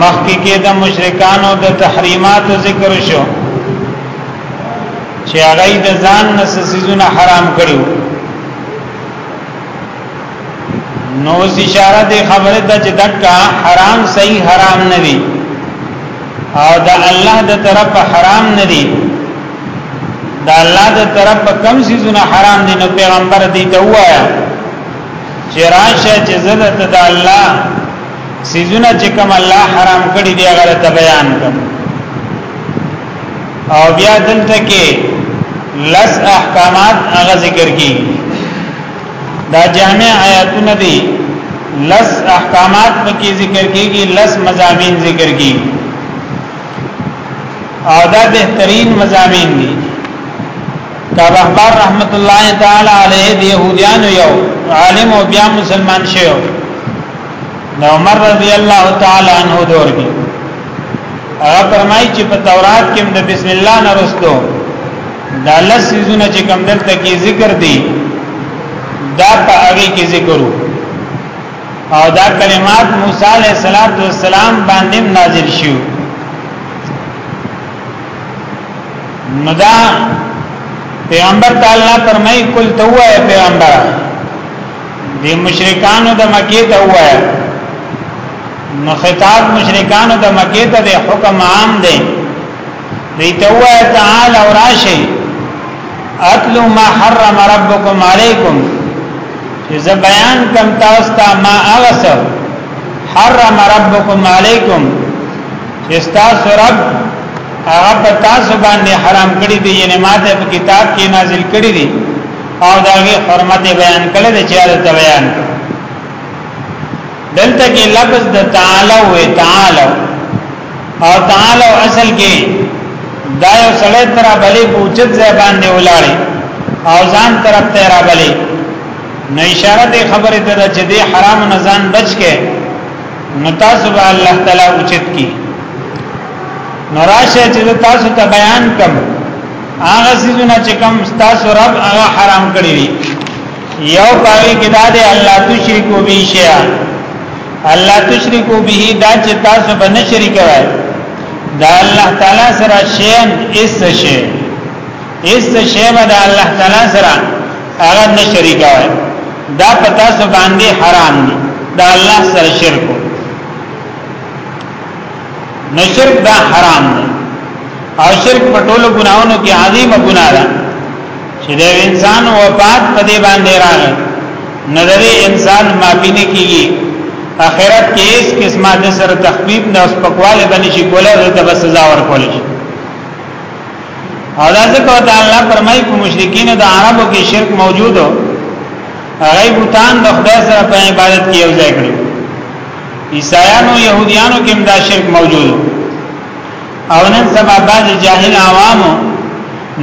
مخکې کې د مشرکانو د تحریماتو ذکر شو چې هغه د ځان نسسیزونه حرام کړیو نو اوس اشاره دی خبره ده چې دکا حرام صحیح حرام نه دی او دا الله د طرف حرام نه دی دا الله د طرف کم سيزونه حرام دي نو پیغمبر دي ته وایا چې راشه چې زړه ته د الله سيزونه چې کوم الله حرام کړی دی هغه ته بیان کوم او بیا دلته کې لس احکامات هغه ذکر کی دا جامع آیاتونه دي لس احکامات پکې ذکر کیږي لس مزامین ذکر کی او دا بهترین مزامین دي دا احبار رحمت الله تعالی علیه دی يهوديانو یو عالم او بیا مسلمان شو نو عمر رضی الله تعالی عنہ دور کې هغه فرمایي چې په تورات کې د بسم الله نه رسلو دا لس سيزونه چې کوم دلته کې ذکر دي دا په هغه کې ذکر او دا کلمات موسی علیہ السلام باندې نازل شوه نو دا پیغمبر تعالی فرمای کول ته وای پیغمبر د مشرکانو د مکه ته وای نو خطاب مشرکانو د مکه ته د حکم عام دی دی ته وای تعالی او راشي اتلو ما حرم ربکم علیکم چې زه بیان کوم تاسو ته ما اغسر حرم ربکم علیکم استاذ رب هغه په تاسو باندې حرام کړی دی یعنی ماته په کتاب کې نازل کړی دی او داغه حرمت بیان کړی دی چې دا بیان دلته کې لفظ د تعالی و تعالی او تعالی اصل کې دا یو سړی تر بلې پوچت ځای باندې ولاړی او ځان طرف ته را بلې نو اشاره دې خبره ته چې دې حرام نه ځان بچ کې نو تاسو به الله تعالی اوچت کی نو راشه چې تاسو ته بیان کوم هغه سيزونه چې کوم تاسو رب هغه حرام کړی دي یو پاوی کې دا دی الله تشریکو به شیا الله تشریکو به دا چې تاسو به نه شریک وای دا الله تعالی سره شین اس شی اس شی به دا الله تعالی سره هغه نه شریکوي دا پتا سو باندې حرام دي دا الله سره شرک نو شرک دا حرام دی او شرک په ټولو ګناونو کې عظیمه ګناه ده چې د انسان وفات په دې باندې راغی نو د انسان معافي نه کیږي اخرت کې هیڅ قسمه د سره تخفیف نه اوس پکواله باندې شي کوله د سزا ورکول شي او دا ځکه ته الله فرمایي کوم مشرکین د عربو کې شرک موجود او هغه بوتان د خدای سره په عبادت کې یو ځای کړو عیسایانو يهوديانو کې دا شرک موجود او نن سبا بعض جاهل عوامو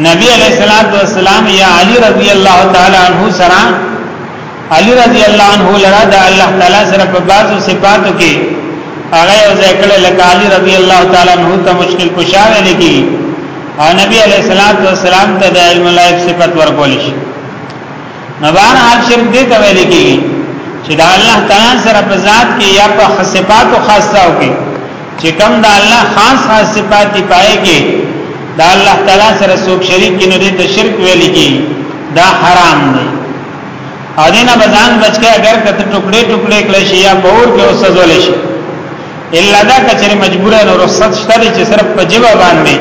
نبی علیہ الصلوۃ والسلام یا علی رضی الله تعالی عنہ سره علی رضی الله عنه لرا د الله تعالی سره په بعضو صفاتو کې هغه یو ذکر لکه علی رضی الله تعالی عنہ ته مشکل کشا ویل کی او نبی علیہ الصلوۃ والسلام ته د علم الغیب صفت ورکول شي نبان حال شرک دې ته ویل کی چې دا الله تعالی سره په ذات کې یا په صفاتو خاصه او کې چې کوم د الله خاص خاص صفات دی پای کې دا الله تعالی سره څوک شریک کینو دې ته شرک ویل کی دا حرام دی او دینه بزان بچکه اگر کته ټوکړي ټوکړي کله شي یا پور کې وسزول شي الا دا کچره مجبور نه رخصت شته چې صرف په جواب باندې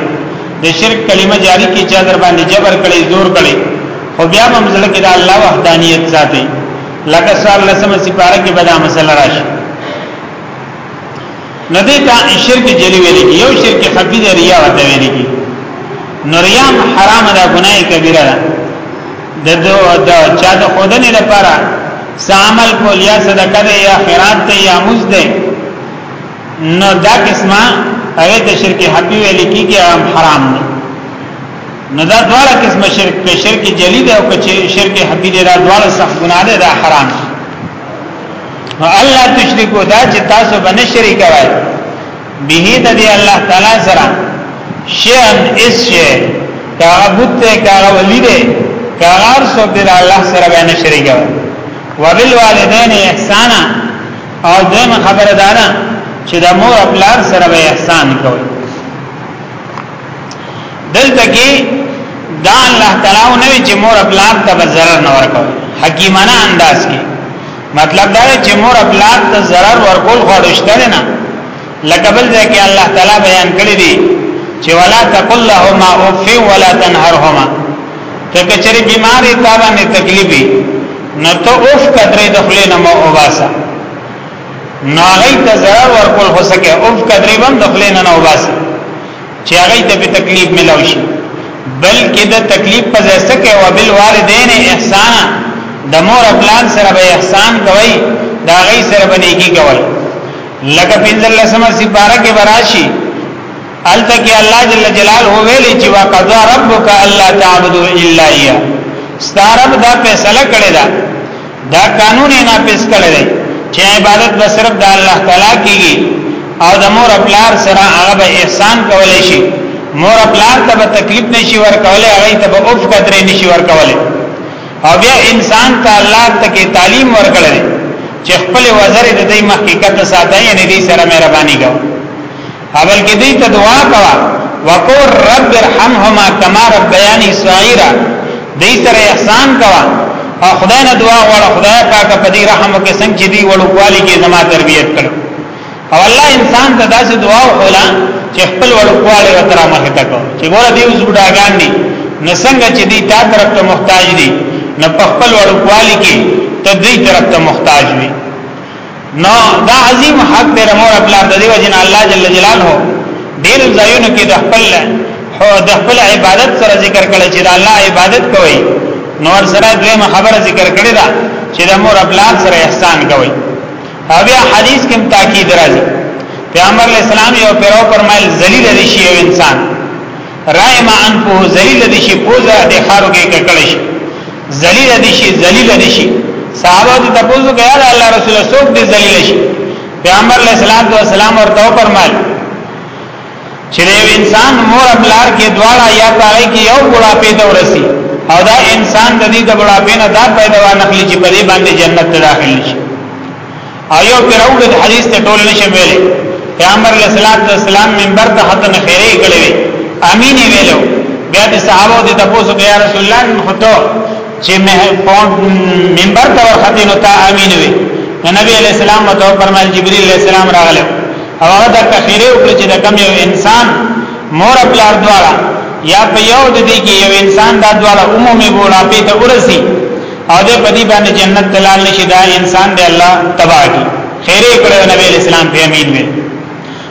د شرک کلمه جاری کی چا در باندې جبر کړي زور کړي خو بیا هم ځله کې دا الله وحدانیت ساتي لکه سال لسمه سپاره کې بدا مسله راشي ندی تا شرک جلی ویل کی یو شرک خفی دی ریا ورته ویل کی نو ریا حرام ده ګناه کبیره ده د دو د چا د خودنې لپاره سامل کول یا صدقه ده یا خیرات ده یا مز ده نو دا قسمه هغه د شرک حقی ویل کی کی حرام ده نو دا دواړه قسمه شرک کې شرک جلی ده او شرک حقی ده دا دواړه سخت ګناه ده دا حرام ده نو الله تشریکو دا چې تاسو باندې شریک وای به د دې الله تعالی سره شیان اس شی کا بوت ته کا ولی دې کا هر څو دې الله سره باندې شریک وای وبالوالدین احسانا او دیم خبره دانا چې د مور خپل سره به احسان کوي دلته کې دا الله تعالی نه چې مور خپل ته ضرر نه ورکو حکیمانه انداز کې مطلب دا چې مور خپل ته ضرر ورکول غوښته نه لکه بل ځای کې الله تعالی بیان کړی دی چې ولا تقل لهما اف ولا تنهرهما ته کچری بیماری تا باندې تکلیفي نو ته اوف کترې د خپل نه مو وباسه نو هغه ته ضرر ورکول هو سکه اوف کترې باندې د خپل نه نه وباسه چې هغه ته په تکلیف ملاوي شي بلکې د تکلیف په ځای سکه او بل والدین احسان د مور خپلان سره به احسان کوي دا غي سره به نیکی کوي لکه پنځل لسمه سپاره کې براشي الته کې الله جل جلاله ویلي چې وقضا ربک الا تعبدوا الا اياه ستارب دا فیصله کړی دا دا قانون یې نافذ کړی دی چې عبادت به صرف د الله تعالی کیږي او د مور خپلار سره هغه به احسان کولای شي مور خپلار ته به تکلیف نشي ورکولای هغه ته به اوف قدرې نشي ورکولای او بیا انسان ته الله تکي تعلیم ورکړي چې خپل وزر د دې محققت ساته یې نه دي سره مهرباني کوي اول کې دې ته دعا کوا وقور رب ارحمهما کما ربياني صغيرا دې سره احسان کوا او خدای نه دعا غواړه خدای پاک په دې رحم کې څنګه چې دی وړوکوالي کې زما تربيت کړ او الله انسان ته داسې دعا وکړه چې خپل وړوکوالي وتر مخه تک چې ګوره دې اوس بډاګان دي نه څنګه چې دې تا طرف ته محتاج دي نه په خپل وړوکوالي کې ته دې طرف ته محتاج وي نو دا عظیم حق دی مور خپل د دې وجه نه الله جل جلاله ډیر ځایونو کې د خپل د خپل عبادت سره ذکر کړي چې د الله عبادت کوي نو سره دویمه خبره ذکر کړي دا چې د مور خپل سره احسان کوي او بیا حدیث کې تاکید راځي پیغمبر علیہ السلام یو پیرو فرمایل ذلیل دي شي یو انسان رائما انفه ذلیل دي شي پوزا د خارو کې ککړ شي ذلیل دي شي ذلیل دي شي صحابه ته تاسو کې یاد الله رسول سوق دي ذلیل شي پیغمبر علیہ الصلوۃ والسلام ورته فرمایل چې یو انسان مور املار کې دواړه یا پاره کې یو ګړه پیدا ورسی او دا انسان د دې د ګړه پیدا پیدا ونخلی چې په دې باندې جنت ته داخل شي ایو پر اولد حدیث ته ټول نشم ویلې پیغمبر علیہ الصلوۃ والسلام منبر ته حتی نه خیره کړی امین ویلو بیا د صحابه د تاسو ته یا رسول الله خطو چې منبر ته ورختی نو تا امین وی نبی علیہ السلام ته فرمایل جبرئیل علیہ السلام راغله او هغه د کخیره او چې د کم یو انسان مور خپل دواړه یا په یو د دې کې یو انسان دا دواړه عمومي بولا په ته ورسی او دې په دې باندې جنت تلال نشي دا انسان دی الله تبا کی خیره کړو نبی اسلام په امین وي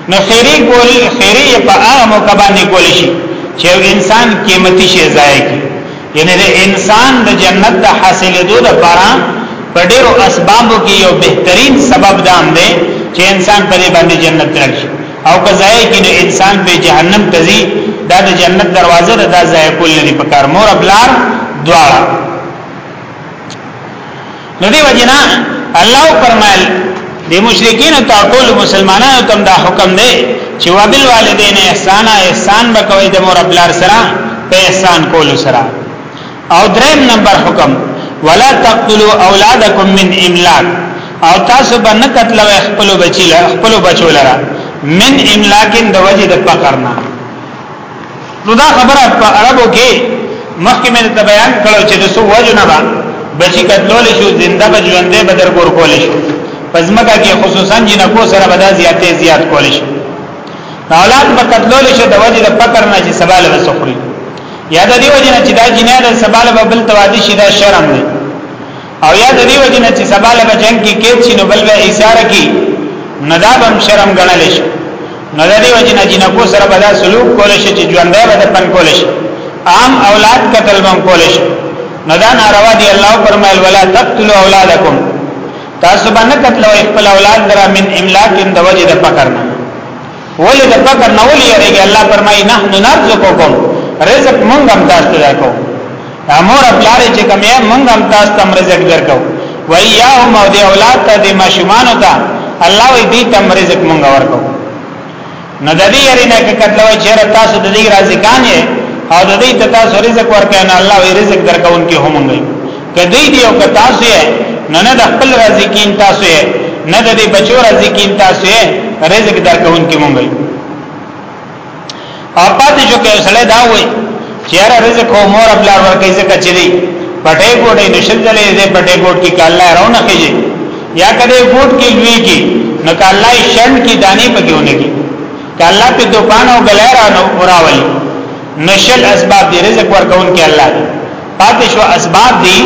نو خیره کول خیره په عام کبانې کول شي چې انسان قیمتي شي ځای کی یعنی د انسان د جنت د حاصلېدو لپاره په ډېرو اسبابو کې یو بهترین سبب دام دی چې انسان په دې باندې جنت راشي او که ځای کې نو انسان په جهنم ته ځي دا د جنت دروازه ده دا ځای کول نه پکار مور بلار دواړه نو دی وجنا الله فرمایل د مشرکین او ټول مسلمانانو تم دا حکم دی چې وبال والدین احسان احسان وکوي د مور بلار سره په احسان کول سره او دریم نمبر حکم ولا تقتلوا اولادکم من املاک او تاسو به نه قتل خپل بچی له خپل بچو لره من املاکن د وجه د فقر نه نو دا خبره په عربو کې مخکې مې ته بیان کړو چې د سو وجه نه بچی قتلول شو زنده به ژوندې بدر ګور کول شو پزماکه کې خصوصا جنکو سره به دا زیاتې زیات کول شو اولاد به قتلول شو د وجه د فقر نه چې سباله وسخري یا د دې وجه نه چې دا جنیا د سباله به بل توادی شي دا شرم دی او یا د دې وجه نه چې سباله به جنگ کې کېد شي نو بل به ایثاره کی نه دا به شرم ګڼل شي نو د دې وجه نه جنکو سره به دا سلوک کول شي چې ژوندې به د پن کول شي عام اولاد قتل بم کول شي نو دا ناروا دی الله فرمایل ولا تقتلوا اولادکم تاسو باندې قتل او خپل اولاد درا من املاک د وجه د پکرنه ولی د فقر نه ولی یریږي الله فرمایي نحنو نرزقکم رزق مونږ هم تاسو ته درکو امور ابلاره چې کوم یې مونږ هم تاسو ته رزق درکو و ایاهم او دی اولاد ته دی ماشومان ته الله وی دې تم رزق مونږ ورکو نو د دې یری نه کتلو چې تاسو د دې رازقان یې او د دې تاسو رزق ورکړئ نه الله وی رزق درکون کې هم مونږ کدی دی او که تاسو یې نو نه د خپل رازقین تاسو یې نه د بچو رازقین تاسو یې رزق درکون کې مونږ او پاتې شو کې سړی دا وای چې هر رزق هو مور خپل ورکې ځکه چې دی پټې ګوډې نشل دلې دې پټې ګوډ کې کاله راونه کېږي یا کدی ګوډ کې لوي کې نو کاله شند کې دانی پکېونه کې کاله په دوکان او غلې راو راولي نشل اسباب دې رزق ورکون کې الله دی پاتې شو اسباب دي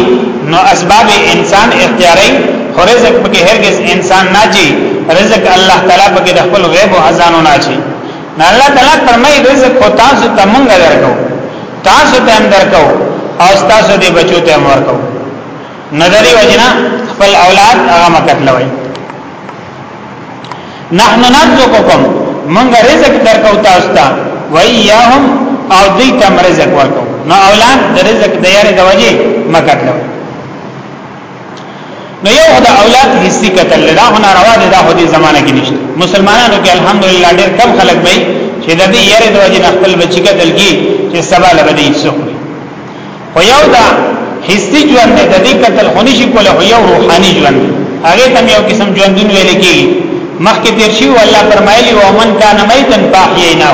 نو اسباب انسان اختیاري خو رزق پکې هرگز انسان نه چي رزق الله تعالی پکې د خپل غیب او خزانو نه چي نه الله تعالی فرمایي رزق خو تاسو ته مونږ درکو تاسو ته هم درکو او تاسو دې بچو ته هم ورکو نظری وجنا خپل اولاد هغه مکتلوي نحن نرزقکم منګ رزق درکو تاسو ته وایاهم او دوی تم رزق ورکو نو اولاد د رزق د یاري د وجه مکتلو نو یو خدا اولاد حصي قتل لا هنا روا دي دا خو دې زمانہ کې نشته مسلمانانو کې الحمدلله ډېر کم خلک وي چې د دې یاري د وجه خپل بچی قتل کی چې سبا لبدې څوک خو یو دا حسی ژوند د دې قتل خونی شي کوله خو یو روحاني ژوند هغه تم یو قسم ژوندون ویل کیږي مخکې تیر شي او الله فرمایلی او من کان میتن فاحینا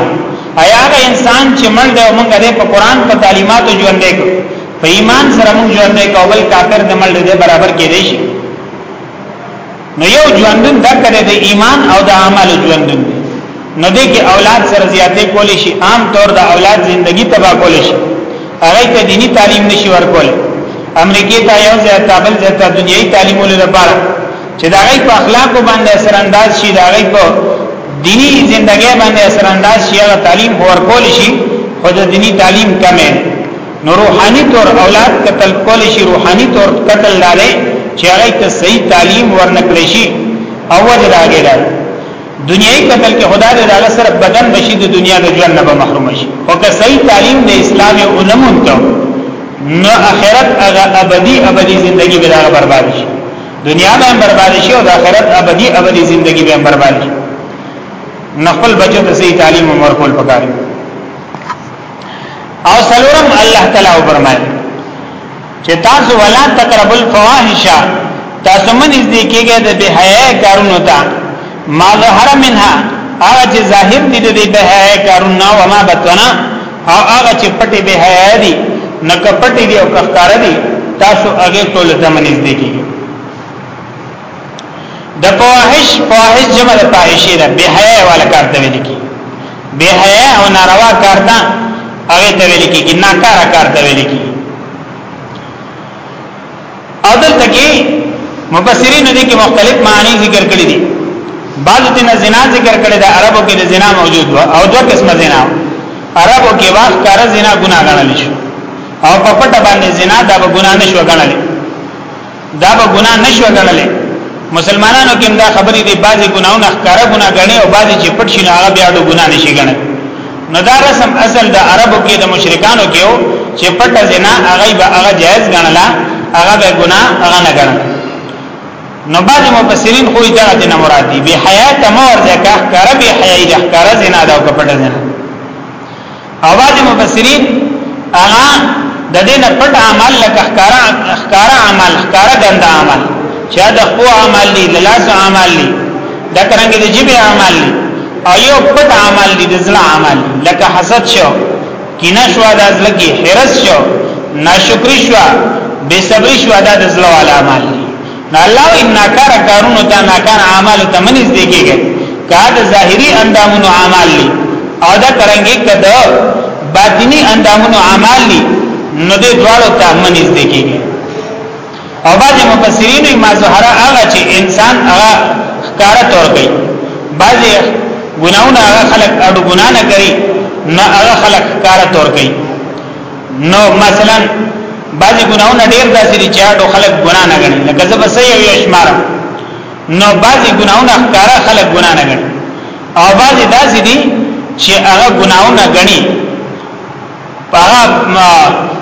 ایا هغه انسان چې مړ دی او موږ دې په قران په تعلیماتو ژوند دی کو په ایمان سره موږ ژوند دی کو بل کافر د مړ دی برابر کې دی شي نو یو ژوندون دا کړی د ایمان او د اعمال ژوندون دی نو دې کې اولاد سره زیاتې کولې شي عام طور د اولاد ژوندۍ تباہ کولې شي هغه ته دینی تعلیم نشي ورکول امریکای ته یو ځای تابل ځای ته دنیوي تعلیم لپاره چې دا غي په اخلاق باندې اثر انداز شي دا غي په دینی ژوندۍ باندې اثر انداز شي هغه تعلیم ورکول شي خو د دینی تعلیم کمه نو روحاني تور اولاد قتل کول شي روحاني تور قتل لاله چې هغه ته صحیح تعلیم ورنکړي شي او وجه راګی دا دنیوي قتل کې خدا دې داله سره بدن بشي د دنیا د ژوند نه محروم شي او که صحیح تعلیم د اسلام او علمون ته نو اخرت هغه ابدي ابدي ژوندۍ به هغه برباد شي دنیا به برباد شي او د اخرت ابدي ابدي ژوندۍ به برباد شي نقل بچو ته صحیح تعلیم او مرکول پکاري او سلورم الله تعالی فرمایي چې تاسو ولا تقربوا الفواحش تاسو من دې کېږي د به حیا کارونو ته ما ظهر منها هغه چې ظاهر دي د به حیا کارونه او ما بتنا او هغه چې پټي به حیا دي نه کپټي دي او کفاره دي تاسو هغه ټول زمنځ دي کېږي د فواحش فواحش جمع د فاحشه ده به حیا ولا کار ته ویل کی به حیا او ناروا کار ته هغه ته ویل کی نه کار کار ته ویل کی او دلته کې مفسرین دې کې مختلف معنی ذکر کړی دي بعض دې زنا ذکر کړی دا عربو کې د زنا موجود و او دوه قسمه زنا عربو کې واخ کار زنا ګناه غنل شو او په پټه باندې زنا دا ګناه نشو غنل دا به ګناه نشو غنل مسلمانانو کې دا خبرې دي بعضي ګناونه ښکارا ګناه غني او بعضي چې پټ شي نه هغه بیا د ګناه نشي غنل نو دا رسم اصل د عربو کې د مشرکانو کې وو چې پټ زنا هغه به هغه جائز غنلا هغه به ګناه هغه نه غنل نو بعض مفسرین خو دا د نه مراد دي به حیا تمور ځکه کار به حیا د کار زنا دا او کپټ زنا او بعض مفسرین هغه د دې نه پټ اعمال لکه ښکارا ښکارا اعمال ښکارا ګنده اعمال چې د خو اعمال دي د لاس اعمال دي د کرنګ د جيب اعمال دي او یو پټ اعمال دي د ځلا اعمال لکه حسد شو کینه شو د ځل کې حرس شو ناشکری شو بے صبری شو د ځلا اعمال دي نه الله ان ناکار کارونو ته ناکار اعمال ته منځ دی کېږي کا د ظاهري اندامونو اعمال دي او دا ترنګي کده باطنی اندامونو اعمال دي نو دې دواړو ته منځ دی کېږي او بعض مفسرین ما ظهره هغه چې انسان هغه ښکارا تور کوي بعض ګناونه هغه خلق اډو ګنا نه کوي نه هغه خلق ښکارا تور کوي نو مثلا بعضی ګناونه ډیر داسې دي چې اډو خلک ګنا نه غني لکه زب سې یو اشمار نو بعضی ګناونه ښکارا خلک ګنا نه غني او بعضی داسې دي چې هغه ګناونه غني هغه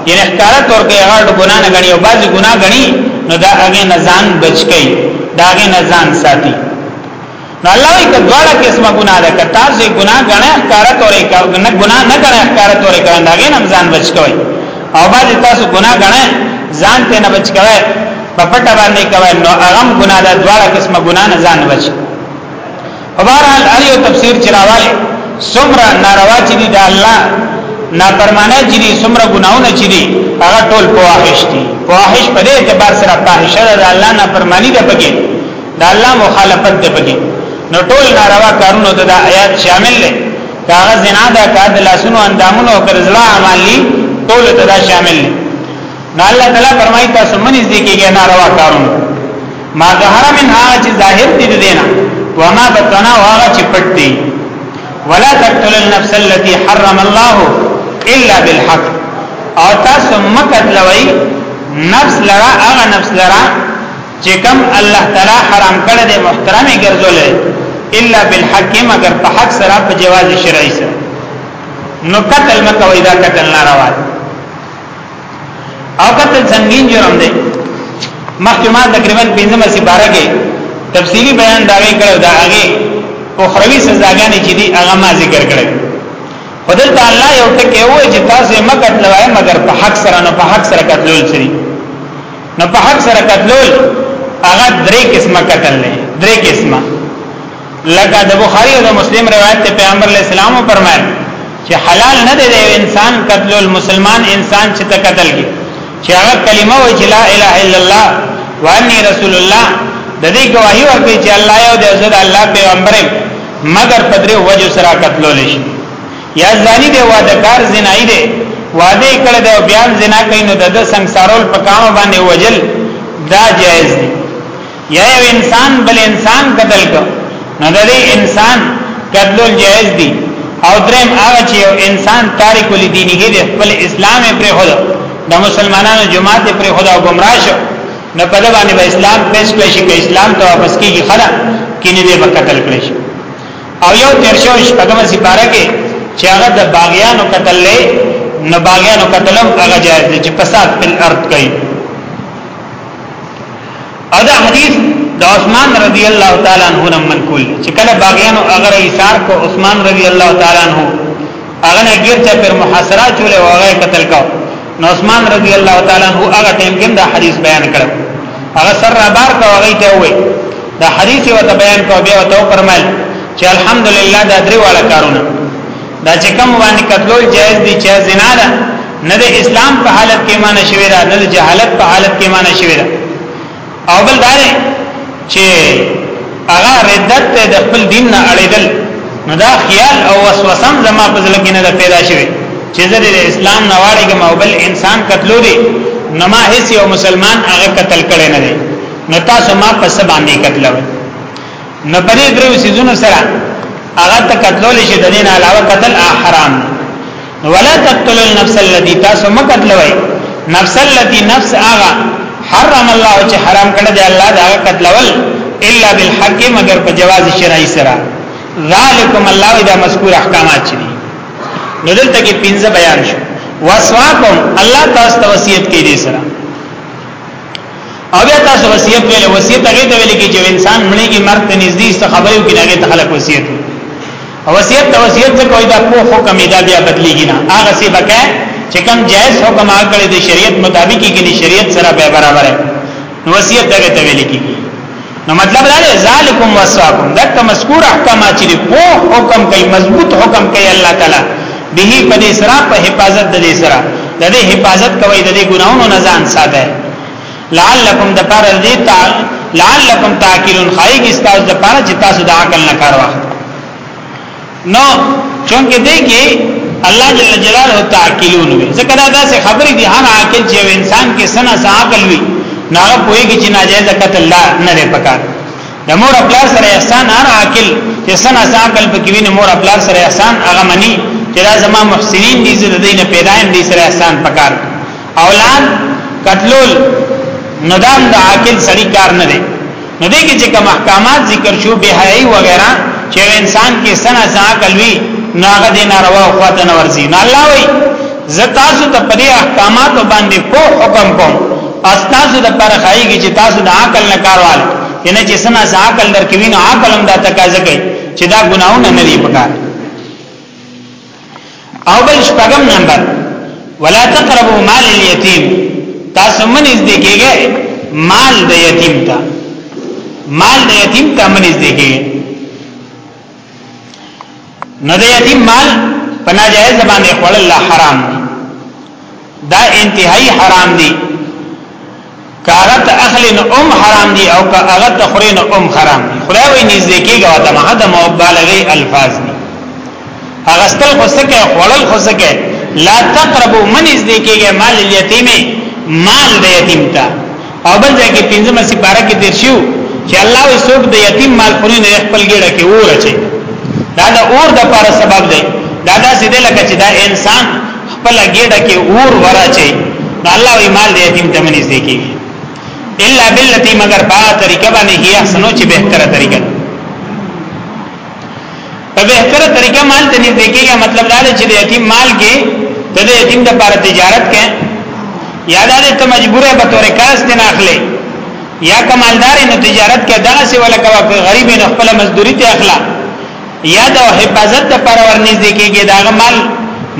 یعنی ښکارا تور کې هغه اډو ګنا نه غني او بعضی ګنا غني نو دا هغه نزان بچ کئ دا هغه نزان ساتي نو الله وی کدواړه قسمه ګناه ده کتا سه ګناه غنه ښکارا تورې کاوه نه ګناه نه غنه ښکارا تورې کړه دا غي نمزان بچ کوي او باز تاسو ګناه غنه ځان ته نه بچ کوي په پټه باندې کوي نو هغه ګناه ده دواړه قسمه ګناه نه ځان بچ وبارحال اړیو تفسیر چراواله سمرا ناروا چې دی د الله نافرمانه چې دی سمرا ګناونه چې دی هغه ټول فواحش دي فواحش په دې اعتبار سره فاحشه ده الله نافرمانی ده پکې دا الله مخالفت دی پکې نو ټول ناروا کارونه ته دا آیات شامل دي کاغه زنا دا کار د لاسونو اندامونو او کرزړه عملی ټول ته دا شامل دي نو الله تعالی فرمایي تاسو منځ دي کې ناروا کارونه ما ظهر منها چې ظاهر دي دینه وما بطنا واغه چې پټ دي ولا تقتل النفس التي حرم الله الا بالحق او تاسو مکت لوي نفس لرا هغه نفس لرا چې کوم الله تعالی حرام کړی دی محترم ګرځولې الا بالحق مگر په حق سره په جواز شرعي سره نو قتل مکوې دا قتل ناروا دی او قتل سنگین جرم دی مخکې ما تقریبا 15 سي بارے کې تفصيلي بیان دا وی کړو دا هغه اخروی سزاګانې چې دي هغه ما ذکر کړل خدای تعالی یو ټکی وایي چې تاسو مکه تلوای مگر په حق سره نه په حق سره قتلول شي نو په حق سره قتلول هغه درې قسمه قتل نه درې قسمه لکه د بخاری او د مسلم روایت ته پیغمبر علی السلام فرمایل چې حلال نه دی د انسان قتلول مسلمان انسان چې ته قتل کی چې هغه کلمه وایي چې لا اله الا الله وانی رسول الله د دې گواهی ورکړي چې الله یو د عزت الله پیغمبر مگر پدری وجه سره قتلول شي یا زانی دی واده کار زنای دی واده کړه دی او بیا زنا کوي نو د سنگسارول په کانو باندې وجل دا جایز دی یا یو انسان بل انسان قتل کو نو د انسان قتل جایز دی او درم هغه چې یو انسان تاریخ ولې دیني کې خپل اسلام پر خود د مسلمانانو جماعت پر خود او گمراه شو نو په دې باندې اسلام پیش کړی شي اسلام ته واپس کیږي خلا کینه دې وکتل کړی شي او یو تیر شو شپږمه سپاره کې چې هغه د باغیانو قتل لې نو باغیانو قتل هم هغه جایز دي چې فساد په ارض کوي او دا حدیث د عثمان رضی الله تعالی عنہ نن منقول چې کله باغیانو هغه ایثار کو عثمان رضی الله تعالی عنہ هغه نه غیر چې پر محاصره چولې هغه قتل کاو نو عثمان رضی الله تعالی عنہ هغه ټیم کې دا حدیث بیان کړ هغه سر را بار کا وغی ته وې دا حدیث یو ته بیان کو بیا ته فرمایل چې الحمدلله دا درې والا کارونه دا چې کوم باندې قتلول جائز دي چې زنا ده نه د اسلام په حالت کې معنی شوی دا نه د جهالت په حالت کې معنی شوی دا او بل دا دی چې هغه ردت ته د خپل دین نه اړېدل نو دا خیال او وسوسه زما په ځل کې نه پیدا شوه چې زه د اسلام نه واړېږم او بل انسان قتلو دي نو ما هیڅ یو مسلمان هغه قتل کړي نه دي نو تاسو ما په څه باندې قتلو نو په دې درو سيزونو سره هغه ته قتلول شي د دین علاوه قتل حرام دی ولا تقتل النفس التي تاسو مقتلوي نفس التي نفس اغا حرم الله چې حرام کړی دی الله دا قتلول الا بالحق مگر په جواز شرعي سره ذالکم الله دا مذکور احکامات دي نو دلته کې پنځه بیان شو واسواکم الله تاسو ته وصیت کوي سره او بیا تاسو وصیت ویل وصیت هغه ته ویل کی چې انسان مړیږي مرګ ته نږدې څه خبرې کوي هغه ته خلک وصیت وصیت ته وصیت څه کوي دا په حکم دا بیا بدلیږي نه هغه څه بکه چې کوم جائز حکم هغه کړی د شریعت مطابق کې شریعت سره به برابر وي وصیت هغه ته ویل کیږي نو مطلب دا دی ذالکم وصاکم دک مذکور احکامات چې په حکم کوي مضبوط حکم کوي الله تعالی به په دې سره په حفاظت د دې سره د دې حفاظت کوي د دې ګناونو نه ځان ساته لعلکم د پر دې تعال لعلکم تاکلون خایګ استاز د پر چې تاسو د عقل نه کار واخلئ نو چونکه دې کې الله جل جلاله تعقلون وي ځکه دا داسې خبرې دي هغه عاقل چې انسان کې سنا عقل وي نه هغه پوهیږي چې ناجایز قتل لا نه لري پکار د مور خپل سره احسان هر عاقل چې سنا عقل پکې وي مور خپل سره احسان هغه مني چې دا زما محسنین دي زه د دین پیدایم دي سره احسان پکار اولاد قتلول نو دام د عاقل سړي کار نه دی نو دغه چې کوم احکامات ذکر شو به حیاي و غیره چې انسان کې سنا سنا کلوي ناغه دي ناروا او خواته نه ورزي نه الله وي زتاسو ته په دې احکامات باندې په حکم کوم استاسو د پر خایږي چې تاسو د عقل نه کاروال ینه چې سنا سنا عقل درکوي نو عقل هم دا تقاضا کوي چې دا ګناونه نه دی پکاره او بل شپږم نمبر ولا تقربوا مال اليتيم تاسو منځ دې کېږي مال د یتیم ته مال د یتیم ته منځ دې کېږي نو د یتیم مال په ناجایز باندې خپل الله حرام دی دا انتهایی حرام دی که هغه ته اخلي نو ام حرام دي او که هغه ته خوري نو ام حرام دي خدای وي نږدې کېږي او ته محد مبالغه الفاظ دي هغه ستل خو سکه خړل خو سکه لا تقربو من نږدې کېږي مال الیتیم مال د یتیم ته او بل ځای کې پنځمه سپاره کې تیر شو چې الله یې څوک د یتیم مال خوري نه خپل ګډه کې ورچي دا د اور د پر سبب دی دا دا سیده لکه چې دا انسان خپل ګډه کې اور وراچي نو الله وی مال دې یتیم ته منځ دی کی الا بالتي مگر با طریقه باندې هي احسنو چې بهتره طریقه په بهتره طریقه مال ته نږدې کیږي مطلب دا چې د یتیم مال کې د یتیم د لپاره تجارت کې یا دا ته مجبوره به تور کاس دین اخلي یا کمالدار نو تجارت کې دا سه ولکه غریب نو خپل مزدوری ته اخلا یا د حفاظت د پر ورنږدې کېږي دا مال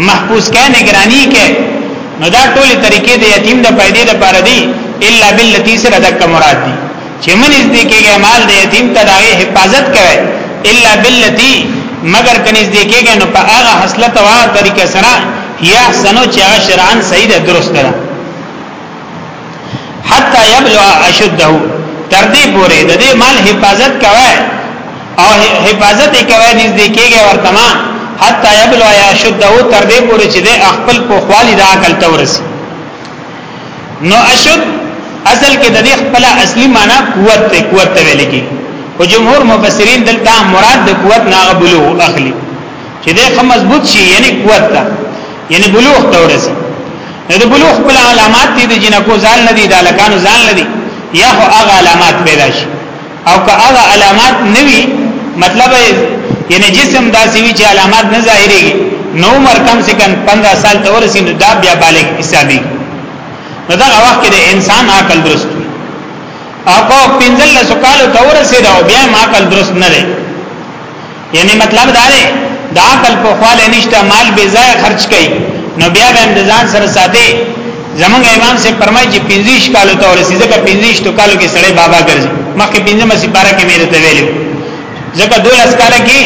محفوظ کې نگرانی کې نو دا ټولې طریقې د یتیم د پیدې د پر دی الا بالتی سره دک مراد دی چې منځ دې کېږي مال د یتیم ته د حفاظت کوي الا بالتی مگر کنيز دې کېږي نو په هغه حسلت او طریقې سره یا سنو چې شرعاً صحیح ده درست ده حتا یبلغ اشده تر دې پورې د دې مال حفاظت کوي او حفاظت کوي نږدې کېږي ورته ما حتا یبلغ اشده تر دې پورې چې د خپل په خوالي د عقل تورس نو اشد اصل کې د دې خپل اصلي معنی قوت ته قوت ته ویل کېږي او جمهور مفسرین دلته مراد د قوت نه غبلو اخلي چې دا خه مضبوط شي یعنی قوت ده یعنی بلوغ ته ورسي نو د بلوغ په علامات دي د جنکو ځان نه دي د لکانو ځان نه دي یا خو هغه علامات پیدا شي او که هغه علامات نوي مطلب یعنی جسم داسې وي چې علامات نه ظاهريږي نو عمر کم سے کم 15 سال ته ورسي نو دا بیا بالغ حسابي نو دا وخت کې د انسان عقل درست وي او په 15 کالو ته ورسي دا بیا عقل درست نه لري یعنی مطلب دا دی د عقل په خواله نشته مال بې ځای خرج کړي نو بیا به اندزان سره ساتي زمونږ امام سے فرمایي چې 25 کالو ته ورسېږي که 25 تو کالو کې سړی بابا ګرځي مخکې 15 مې سپاره کې مې ته ویلو ځکه 12 کال کې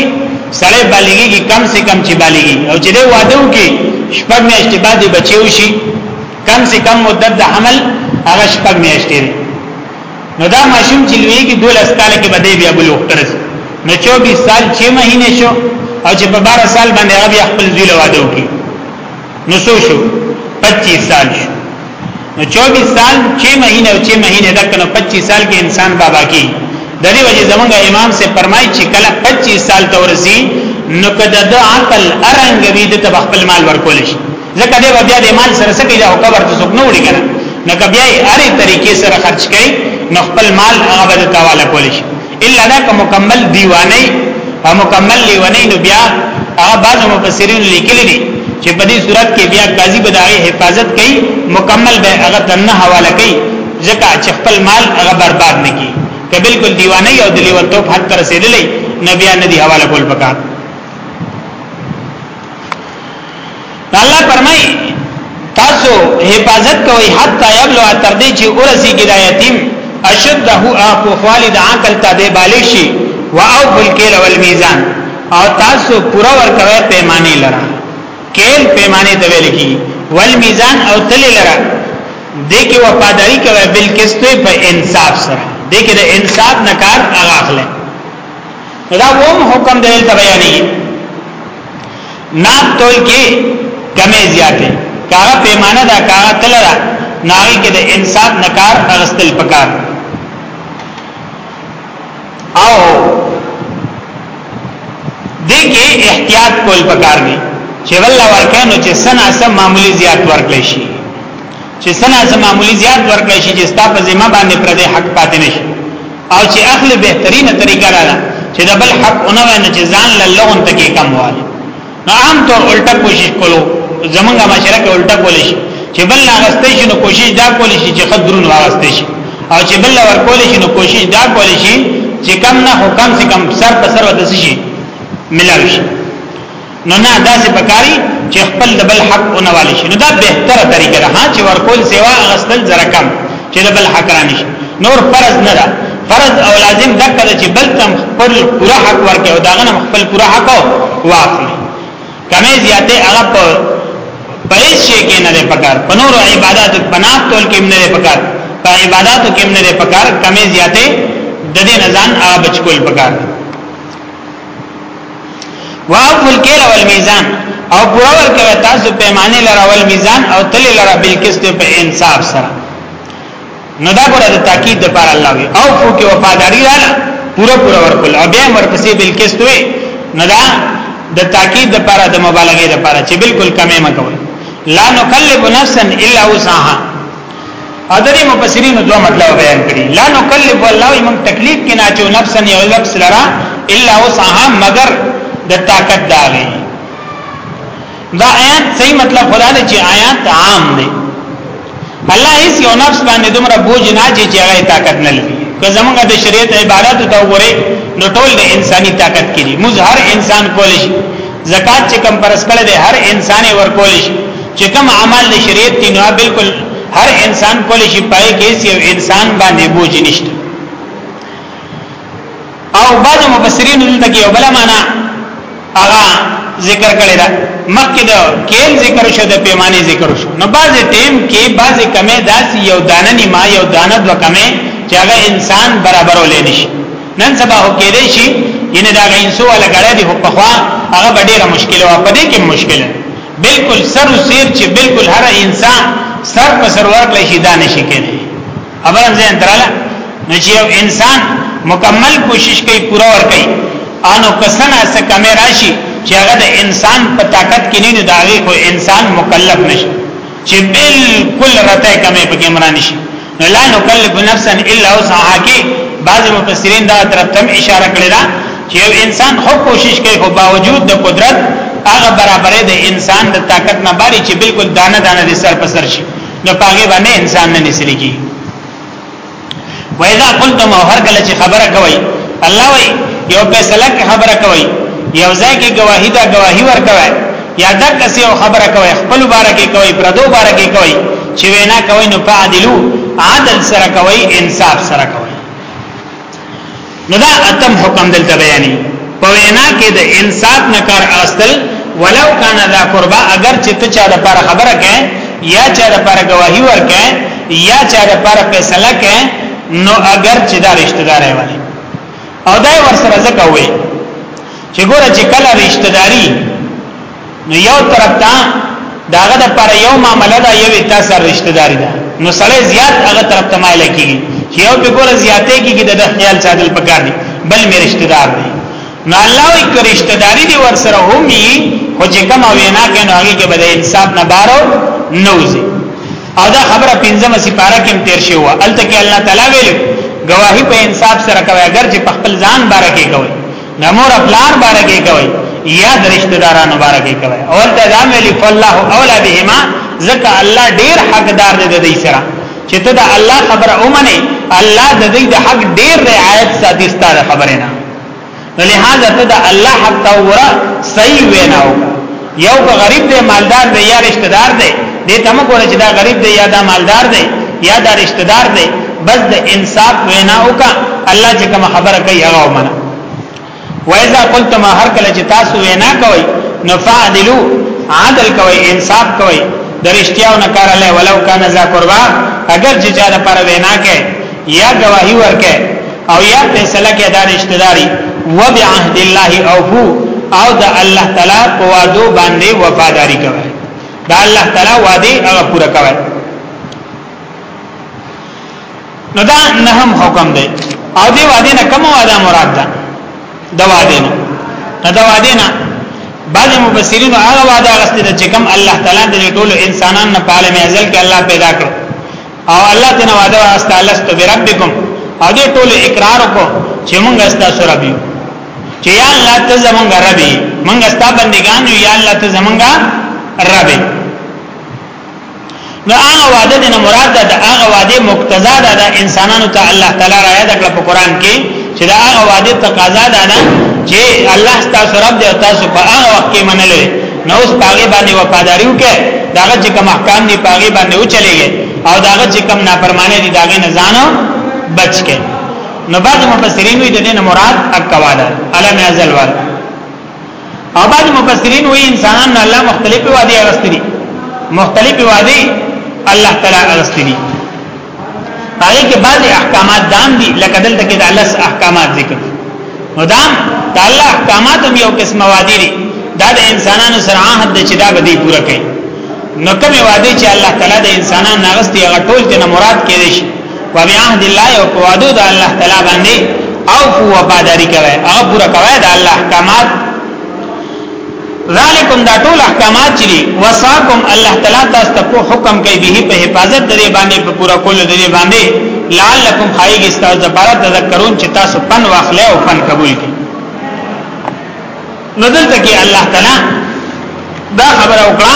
سړی بالغي کې کم سے کم چې بالغي او چې دی واده وکي شپږ میاشتې بعد بچي وشي کم سے کم مدت د حمل هغه شپږ میاشتې نو دا ماشوم چې لویږي 12 کال کې بده بیا بلوغ ترس نو 24 سال 6 مهینه شو او چې په 12 سال باندې هغه بیا خپل ځیل واده وکړي نو سو شو 25 سال شو نو 24 سال 6 مهینه او 6 مهینه دا کنه 25 سال کې انسان بابا کی د دې وجه زمونږ امام سے فرمایي چې کله 25 سال تورسي نو کده د عقل ارنګ وی د خپل مال ورکول شي ځکه دی بیا د مال سره سکه یا قبر ته څوک نه وړي کنه نو بیا یې هرې طریقې سره خرج کړي نو خپل مال هغه به تاواله کول شي الا دا که مکمل دیوانه او مکمل لیوانه نو بیا هغه بعض مفسرین لیکلي دي چې په دې صورت کې بیا قاضي به دغه حفاظت کوي مکمل به هغه تنه حواله کوي ځکه چې خپل مال هغه برباد نه کی که بالکل دیوانه او د لیوانتوب حد تر رسیدلې نو بیا نه دی حواله کول پکار الله فرمای تاسو حفاظت کوئ حتا یبلو تر دې چې ورسی کې د یتیم اشده اخو خالد عقل ته به بالغ شي واو بالکیل والمیزان او تاسو پورا ورکوي پیمانه لره کیل پیمانه ته ویل کی والمیزان او تل لره دې کې وفاداری کوي بل قسط په انصاف سره دې کې د انصاف نکار اغاخله دا ووم حکم دې ته بیانې ناب تول کې کمې زیاتې کاغه پیمانه دا کاغه تله دا ناغي کې د انصاف نکار اغستل پکار او دې کې احتیاط کول پکار دی چې ول ورکه نو چې سنا سم معمولی زیات ورکړي شي چې سنا زمامولي زیات ورکړي شي چې ستا په ذمہ باندې پر دې حق پاتې نشي او چې اخلي بهترینه طریقه را ده چې د بل حق اونو نه چې ځان له لغون تکي کم واله نو عام طور الټا کوشش کولو زمونږه معاشره کې الټا کول شي چې بل نه غستې شي نو کوشش دا کول شي چې قدرون واغستې شي او چې بل ور کول شي نو کوشش دا کول شي چې کم نه حکم سي کم سر په سر ودسي شي ملاوي شي نو نه داسې پکاري چې خپل د بل حق اونوالي شي نو دا بهتره طریقه ده چې ورکول سیوا غسل زره کم چې د بل حق راني شي نور فرض نه ده فرض او لازم دغه ده چې بل تم خپل پورا حق ورکړي او داغه خپل پورا حق واخلي کمه زیاته هغه په پریس شي کې نه پکار په نور عبادت بنات تول کې نه پکار په عبادتو کې نه پکار کمه زیاته د دې نزان آ بچ کول پکار دی واوف الکیل والمیزان او پورا ورکوي تاسو پیمانه لره او میزان او تل لره بالقسط په انصاف سره نو دا ګره د تاکید د پر الله وي او فو کې وفاداری رااله پورا پورا ورکول او بیا ورپسې بالقسط وي نو دا د تاکید د پر د مبالغه د پر چې بالکل کمې مکوي لا نکلف نفسا الا وسعها ادري مفسرین دوه مطلب بیان کړي لا نکلف الله من تکلیف کې نه چو نفس نه او نفس لرا الا وسعها مگر د طاقت دا وی دا آیات صحیح مطلب خدا دې چې آیات عام دي الله هیڅ یو نفس باندې دومره بوج نه چې چې هغه طاقت نه لري که زمونږ د شریعت عبارت ته وګورئ نو ټول د انساني طاقت کې دي موږ هر انسان کولای شي زکات چې کم پرس کړه د هر انسان ور کولای شي چې کوم عمل د شریعت دی نو بالکل هر انسان کولی شي پای کې یو انسان باندې بوج نشته او بعض مفسرین دلته کې یو بل معنا هغه ذکر کړی دا مخکې دا کېل ذکر شو د پیمانه ذکر شو نو بعض ټیم کې بعض کمه داس یو دانه نیما یو دانه دو کمه چې هغه انسان برابر ولې نشي نن سبا هو کې دی شي ینه دا غینسو ولا غړې دی په خوا هغه ډیره مشکل او په دې کې مشکل بالکل سر او سیر چې بالکل هر انسان سر په سر ورکړي شي دا نشي کېدی ابرم زه انتراله نو چې یو انسان مکمل کوشش کوي پورا ور کوي انو کسنه سه کمه راشي چې هغه د انسان په طاقت کې نه دا هغه کو انسان مکلف نشي چې بالکل رته کمه په کمران شي نو لا نکلف نفسا الا وسعها کې بعض مفسرین دا طرف تم اشاره کړې ده چې یو انسان خو کوشش کوي خو باوجود د قدرت هغه برابرې د انسان د طاقت نه باري چې بالکل دانه دانه د سر په سر شي نو پاګې باندې انسان نه نسلی کی وایذا قلتم هر کله چې خبره کوي الله وای یو فیصله کې خبره کوي یو ځای کې گواهی دا گواهی ورکوي یا دا کسي خبره کوي خپل بارکه کوي پردو بارکه کوي چې وینا کوي نو فعدلو عدل سره کوي انصاف سره کوي نو دا اتم حکم دلته بیانې په وینا کې د انصاف نه کار اصل ولو کان ذا قربا اگر چې ته چا د پر خبره کې یا چا د پر گواہی ورکې یا چا د پر فیصله کې نو اگر چې دا رشتہ دار وي او دا ورسره ځکه وي چې ګوره چې کله رشتہ داری نو یو طرف ته داغه د پر یو معاملې دا یو تاسو رشتہ داری ده نو سړی زیات هغه طرف ته مایل کیږي چې یو په ګوره زیاتې کیږي د خیال ساتل پکار دي بل مې رشتہ دار دي نو الله یې کړ رشتہ داری دی ور سره هم یې خو چې کوم وینا کوي نو هغه کې به انصاف نه بارو نوځي او دا خبره پنځمه سپاره کې تیر شو الته کې الله تعالی ویل گواہی په انصاف سره کوي اگر چې په خپل ځان باره کې کوي د مور خپلار باره کې کوي یا د رشتہ دارانو باره کې کوي او الته دا ویل فالله اولا بهما ځکه الله ډیر حقدار دی د دې سره چې ته د الله خبره اومنه الله د دې د حق ډیر رعایت ساتي ستاره خبره نه نو لہذا ته د الله حق ته وره صحیح وینا وکړه یو که غریب دی مالدار دی یا رشتہ دار دی دې تم ګوره چې دا غریب دی یا دا مالدار دی یا دا رشتہ دار دی بس د انصاف وینا وکړه الله چې کوم خبره کوي هغه ومنه وایذا قلتم هر کله چې تاسو وینا کوي نو فعدلو عادل کوي انصاف کوي درشتیاو نه کار له ولو کان ذا قربا اگر چې چا د پر وینا کې یا گواہی ورکه او یا فیصله کې دا رشتہ داری و بعهد الله اوفو او د الله تعالی په وعده باندې وفاداری کوي دا الله تعالی وعده هغه پوره کوي نو دا نه هم حکم دی او دی وعده نه کوم وعده مراد ده دا وعده نه دا وعده نه بعض مفسرین هغه وعده غسته چې کوم الله تعالی د ټولو انسانانو په عالم ازل کې الله پیدا کړ او الله تعالی وعده واست لست بربکم او دې ټول اقرار کو چې مونږ استا سره بي چې یا الله ته زمونږ رب مونږ استا بندگان یو یا الله ته زمونږ رب نو هغه وعده دې نه مراد ده هغه وعده مقتضا ده د انسانانو ته الله تعالی را یاد کړ په قران کې چې دا هغه وعده تقاضا ده چې الله تاسو رب دې تاسو په هغه وخت کې منلې نو اوس پاګې باندې وفاداری وکړي داغه چې کوم احکام دی پاګې باندې و چلےږي او داغه چې کوم نافرمانی دی داغه نه ځانو بچ کړي نو بعض مفسرین وی د دې مراد اقواله علم ازل وال او بعض مفسرین وی انسانان نه الله مختلفه وادي اغستري مختلفه وادي الله تعالی اغستري هغه کې بعضي احکامات دام دي لکه دلته کې د الله احکامات ذکر نو دا د الله احکامات هم یو قسم وادي دي دا د انسانانو سره عهد چې دا به دې پوره کوي نو کوم وعده چې الله تعالی د انسانانو ناغستي هغه ټول ته مراد کړي شي و بعهد الله او قوادو د الله تعالی باندې او فو وفاداری کوي هغه پوره کوي د الله احکامات ذالکم دا ټول احکامات چې دي وصاکم الله تعالی تاسو ته په حکم کوي به په حفاظت درې باندې په پورا کول درې باندې لعلکم خایګ استاو زبارت تذکرون چې تاسو پن واخلې او پن قبول کړئ نو دلته کې الله تعالی دا خبره وکړه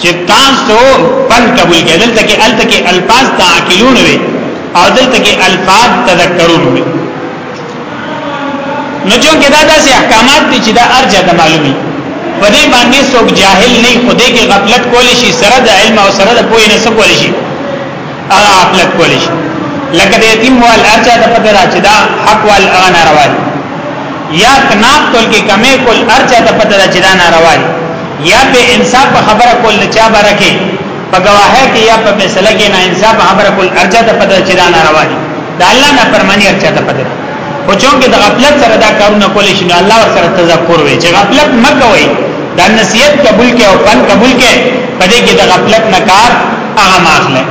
چې تاسو پن قبول کړئ دلته کې الته کې الفاظ تعقلون وي او دلته کې الفاظ تذکرون وي نو چې دا داسې احکامات دي چې دا ارجه د معلومي په دې باندې څوک جاهل نه خو دې کې غفلت کول شي سره د علم او سره د پوهې نه څه کول شي هغه غفلت کول شي لکه د یتیم وال ارجه د پدې راځي دا حق وال هغه ناروا دي یا کناب تول کې کمې کول ارجه د پدې راځي دا ناروا دي یا به انصاف په خبره کول چا برکه په گواهه کې یا په فیصله کې نه انصاف خبره کول ارجه د پدې راځي دا ناروا دي دا الله نه پرمانی هر چاته پته او چونګه د غفلت سره دا کارونه کول شي نو الله سره تذکر وي چې غفلت مکوي دا نصیحت قبول کې او فن قبول کې پدې کې د غفلت نه کار هغه ماخله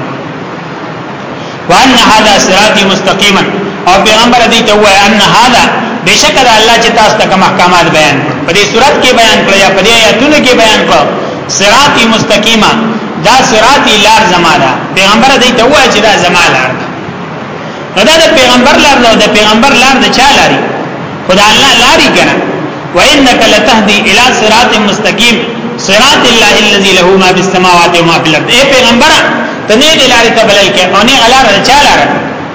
وان هذا صراطي مستقيما او پیغمبر دې ته وایي ان هذا بشک د الله چې تاسو ته کوم احکامات بیان په دې صورت کې بیان کړی یا په دې آیاتونو کې بیان کړو صراطي مستقيما دا صراطي لار زمانہ پیغمبر دې ته وایي چې دا زمانہ دا د پیغمبر لار ده د پیغمبر لار د چا لاري خدای الله لاري کنه وانك لتهدي الى صراط مستقيم صراط الله الذي له ما في السماوات وما في الارض اے پیغمبر ته نه دی لاري ته بلل کې او نه غلار د چا لار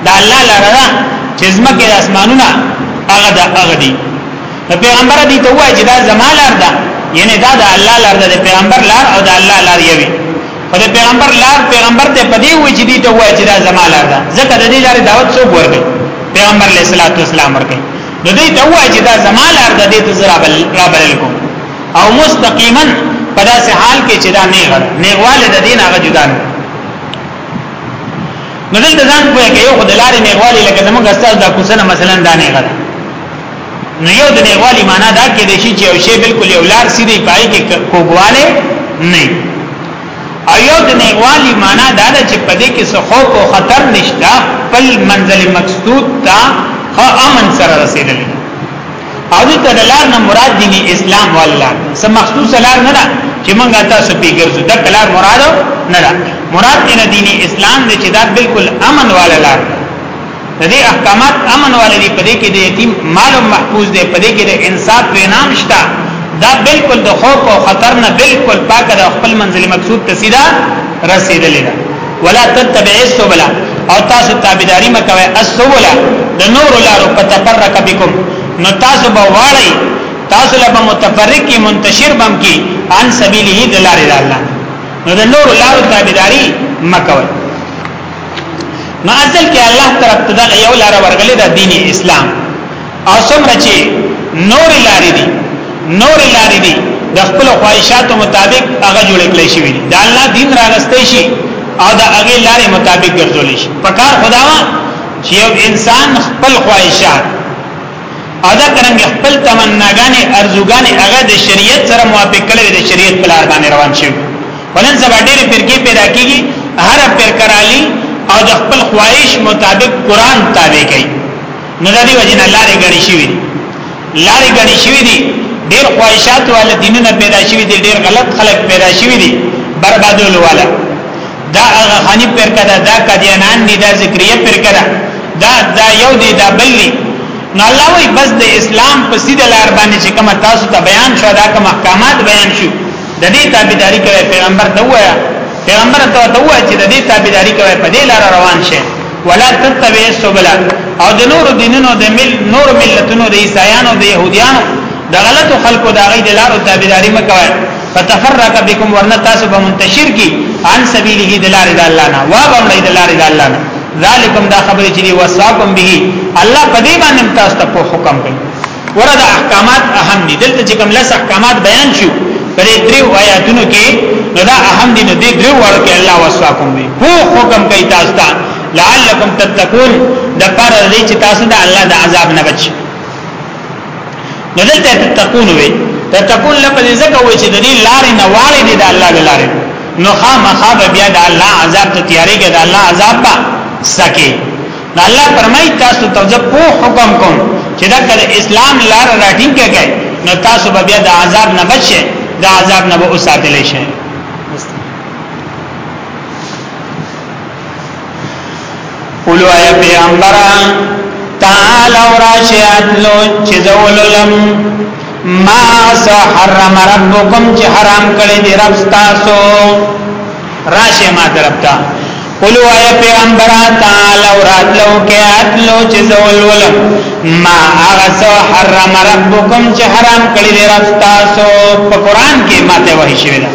دا الله لار ده چې زمکه د اسمانونو هغه د هغه دی پیغمبر دې ته وایي چې دا زمالار ده یعنی دا د الله لار ده د پیغمبر لار او د الله لار یوي خو د پیغمبر لار پیغمبر ته پدې وې چې دې ته وای چې دا زما لار ده ځکه د دې لارې دعوت څوک ورکړي پیغمبر علیه الصلاۃ والسلام ورکړي نو دې ته وای چې دا زما لار ده دې ته زرا بل را بل کوم او مستقیما په داسې حال کې چې دا نه غړ نه غواله د دین هغه جدا نه نو دلته ځان کوی کې یو خدای لارې نه غواله لکه زموږ استاد دا کوسنه مثلا دا نه غړ نو یو د نیغوالی معنا دا کې دی چې یو شی بالکل یو لار سیده پای کې کوګواله نه او یو د نیغوالی معنا دا ده چې پدې کې څه خوف او خطر نشته بل منزل مقصود تا خو امن سره رسیدل او دې ته لار نه مراد دین اسلام والله سم مخصوص لار نه ده چې موږ تاسو پیګرځو دا کلار مراد نه ده مراد دین اسلام دې چې دا بالکل امن والا لار ده د دې احکامات امن والدي په دې کې د یتیم مال محفوظ دی په دې کې د انصاف وینام شته دا بالکل د خوف او خطر نه بالکل پاک د خپل منزل مقصود ته سیده رسیدلې ده ولا تتبع السبل او تاسو تابعداري مکوئ السبل د نور لارو په تفرق بكم نو تاسو به واړی تاسو له متفرق کی منتشر بم کی ان سبیله دلاره الله نو د نور لارو تابعداري مکوئ نو اصل کې الله طرف ته دا یو لار ورغلې دا دین اسلام او څومره چې نور لارې دي نور لارې دي د خپل خواهشاتو مطابق هغه جوړ کړی شي دا الله دین راغستې شي او دا هغه لارې مطابق ګرځول شي په کار خداوا چې یو انسان خپل خواهشات او دا څنګ خپل تمناګانې ارزوګانې هغه د شریعت سره موافق کړي د شریعت په لار باندې روان شي ولن سبا ډېر فرقې پیدا کیږي هر فرقرالي او د خپل خواهش مطابق قران تابع کوي نو د دې وجه نه لارې غړي شي لارې غړي شي دي ډېر خواهشات والا دینونه پیدا شي دي ډېر غلط خلک پیدا شي دي بربادول والا دا هغه خانی پرکه ده دا قدیانان دي دا ذکریه پرکه ده دا دا یو دی دا بل دی نو الله وی بس د اسلام په سیده لار باندې چې کوم تاسو ته بیان شو دا کوم احکامات بیان شو د دې تابعداري کوي پیغمبر ته وایا پیغمبر ته ته وایا چې د دې تابعداري کوي په دې لار روان شي ولا تتبع السبل او د نور دینونو د مل نور ملتونو د عیسایانو د يهودانو د غلطو خلقو د غي د لارو تابعداري مکوئ فتفرق بكم ورنه تاسو به منتشر کی عن سبيله دلار د الله نه وا به مړی دلار د الله نه ذالکم دا خبره چې وصاکم به الله په دې باندې تاسو ته په حکم کوي ورته احکامات اهم دي دلته چې کوم لس احکامات بیان شو په دې دریو آیاتونو کې دا اهم دي نو دې دریو ورو کې الله وصاکم به په حکم کوي تاسو ته لعلکم تتقون د پر دې چې تاسو د الله د عذاب نه بچئ نو دلته تتقون وي تتقون لفظ زکه وي چې د دې لارې نه واړې دي د الله د لارې نو خامخا بیا د الله عذاب ته تیارې کې د الله عذاب به سکه نو الله فرمایي تاسو ته زه په حکم کوم چې دا کله اسلام لار راټینګ کړي نو تاسو به بیا د عذاب نه بچئ د عذاب نه به اوساتل شئ قولو اے پیغمبر تعال او راشیات لو چې زوللم ما سحرم ربکم چې حرام کړی دی رب تاسو راشه ما درپتا قولو اے پیغمبر تعال او راتلو کې اتلو چې زوللم ما اغس حرم ربکم چې حرام کړی دی رب تاسو په قران کې ماته وحی شوی ده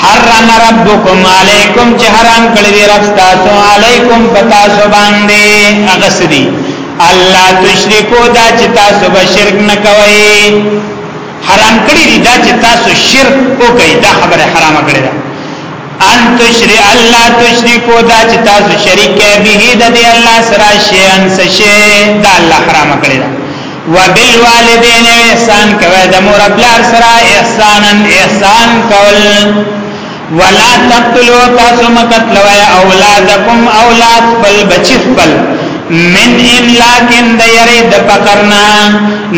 حرم ربکم علیکم چې حرام کړی دی رب تاسو علیکم پتا سو باندې اغسدی الله تشریکو دا چې تاسو به شرک نه کوئ حرام کړی دی دا چې تاسو شرک وکړئ دا خبره حرام کړی ده ان تشری الله تشریکو دا چې تاسو شریک کې به د الله سره شی ان سشه دا الله حرام کړی ده وبالوالدین احسان کوي د مور پلار سره احسانا احسان کول ولا تقتلوا تاسو مقتلوا اولادکم اولاد بل بچی خپل من املاکن د یری د پکرنا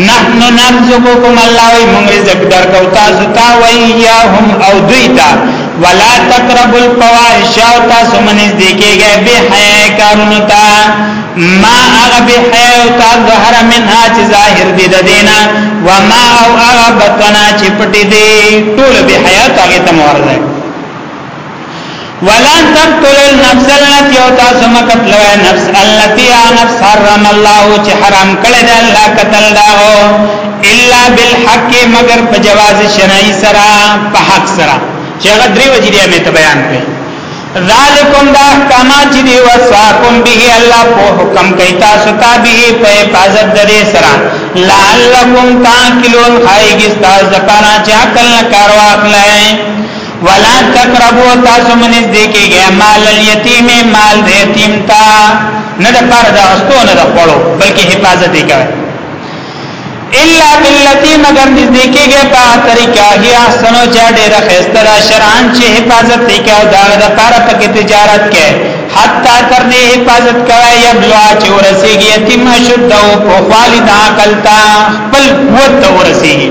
نحنو نرزقکم الله وی مونږ رزق درکو تاسو تا وی یاهم او دوی تا ولا تقربوا الفواحش او تاسو منځ دی کېږي به حیا کارونه تا ما اغا بی حیا او تا ظهر منها چې ظاهر دی ددینا و ما او اغا بطنا چې پټی دی ټول بی حیا تاغی تمور دی ولن تقتل النفس التي او تاسو مقتل نفس التي نفس حرم الله چې حرام کړی دی الله قتل دا الا بالحق مگر په جواز شرعي سره په حق سره چې هغه درې وجې دی مې ته بیان کړی ذالکم دا احکامات چې دی وصاکم به الله په حکم کوي تاسو ته به په حفاظت درې سره لعلکم تاکلون خایګی تاسو ځپانا چې عقل نه کار واخلئ ولا تقربوا تاسو منځ دې کېږي مال الیتیم مال دې یتیم تا نه د پر دا استو نه د پړو بلکې حفاظت یې کوي الا باللتی مگر نږدې کېږي په طریقه هي احسنو چې ډېر خسته ده شرعن چې حفاظت دی کې او دا د پاره پکې تجارت کې حتا تر دې حفاظت کوي یا بلوا چې ورسیږي یتیم شد او په خالد عقل تا خپل قوت ورسیږي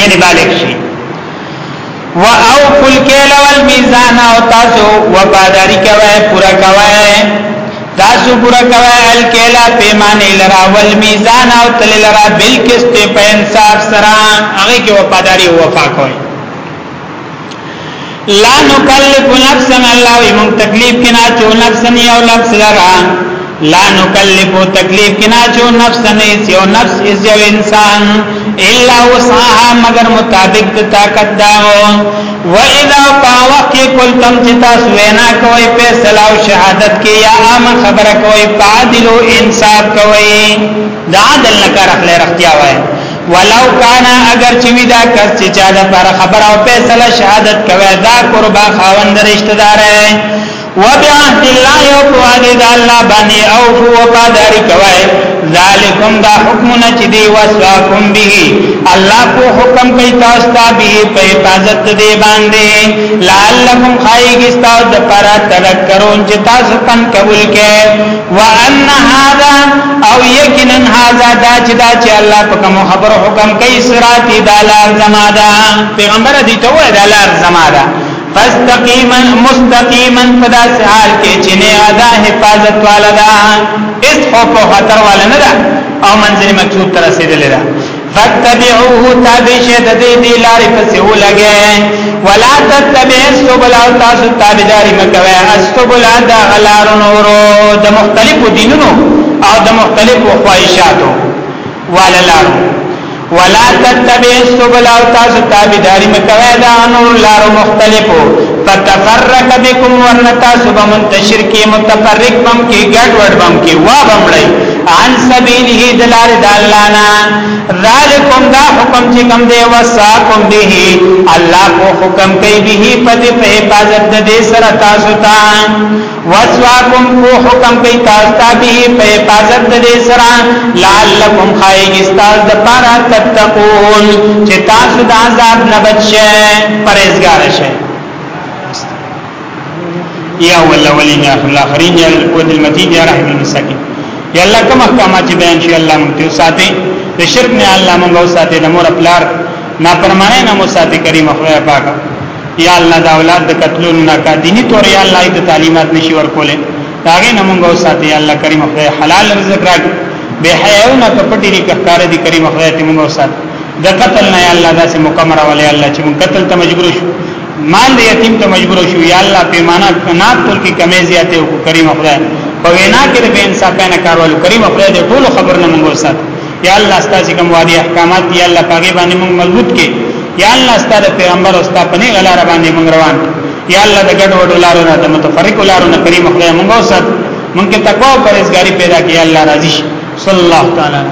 یعنی بالغ شي و او فل کیل والمیزان او تاسو وفاداری کوي پورا کوي تاسو پورا کوي الکیلا پیمانه لرا والمیزان او تل لرا بالقسط په انصاف سره هغه کې وفاداری او وفا کوي لا نکلف نفسا الله وی مون تکلیف کنا چو نفسا یو نفس لرا لا نکلفو تکلیف کنا چو نفس نیس یو نفس از یو انسان الا وسعها مگر مطابق د طاقت داو و اذا باوقت قلتم جتا سوینا کوي فیصله او شهادت کې یا عام خبره کوي عادل او انصاف کوي دا عدل نه کار اخلي رختیا وای ولو کان اگر چې وی دا کس چې چا د پر خبره او فیصله شهادت کوي دا قربا خاوند رشتہ دار وبعهد الله او په وعده د الله باندې اوفو وفاداری کوي ذالکم دا حکمونه چې دی وصاکم به الله په حکم کوي تاسو ته به په حفاظت دی باندې لعلکم خایګی تاسو د پر تذکرون چې تاسو پن قبول کې وان هذا او یقینا هذا دا چې دا چې الله په کوم خبر حکم کوي صراط د لار زماده پیغمبر دې ته وایي د لار زماده فاستقیما مستقیما پدا سحال کې چې نه ادا حفاظت والا دا اس خو په خطر والا نه دا او منزل مقصود تر رسیدل دا فتبعوه تابع شه د دې دی لارې پسې ولګې ولا تتبع السبل او تاسو تابعداري مکوي السبل دا غلارونو د مختلفو دینونو او د مختلفو خواهشاتو والا لارو ولا تتبع السبل او تاسو تابعداري مکوئ دا نور لارو مختلفو فتفرق بكم ورنتا سبا منتشر کی متفرق بم کی گڑ وڑ بم کی وا بم لئی عن سبیله دلار دالانا ذالکم دا حکم چې کوم دی وصاکم به الله کو حکم کوي به په دې په حفاظت د دې سره تاسو ته واسواکم کو حکم کوي تاسو ته به په حفاظت د دې سره لعلکم خایګ استاز د پارا تتقون چې تاسو د عذاب نه بچئ پرهیزګار شئ یا ولولین یا الاخرین یا القوت المتین یا رحم المساکین یا الله کوم احکامات چې بیان شي الله مونږ ته ساتي د شرک نه الله مونږ او ساتي د مور خپل نافرمانه نه مو ساتي کریم خدای پاک یا الله دا اولاد د قتلو نه کا دینی تور یا الله د تعلیمات نشي ورکولې دا غي نه مونږ وساتي الله کریم خدای حلال رزق راکړي به حیاو نه کپټی نه کار دي کریم خدای ته مونږ وساتي د قتل نه یا الله داسې مکمره ولې الله چې مونږ قتل ته مجبور شو مال د یتیم ته مجبور شو یا الله پیمانه نه تل کې کمې زیاتې وکړي کریم خدای په وینا کې به انصاف نه کارول کریم خدای دې ټول خبر نه مونږ وساتي یا الله ستاسو کوم وادي احکامات یا الله پاګې باندې موږ مضبوط کې یا الله ستاسو پیغمبر او ستاسو په نه غلار باندې موږ روان یا الله د ګډ وډو لارو نه د متفرق لارو نه کریم خدای موږ وسات موږ کې تقوا او پرهیزګاری پیدا کړي الله راضي شي صلی الله تعالی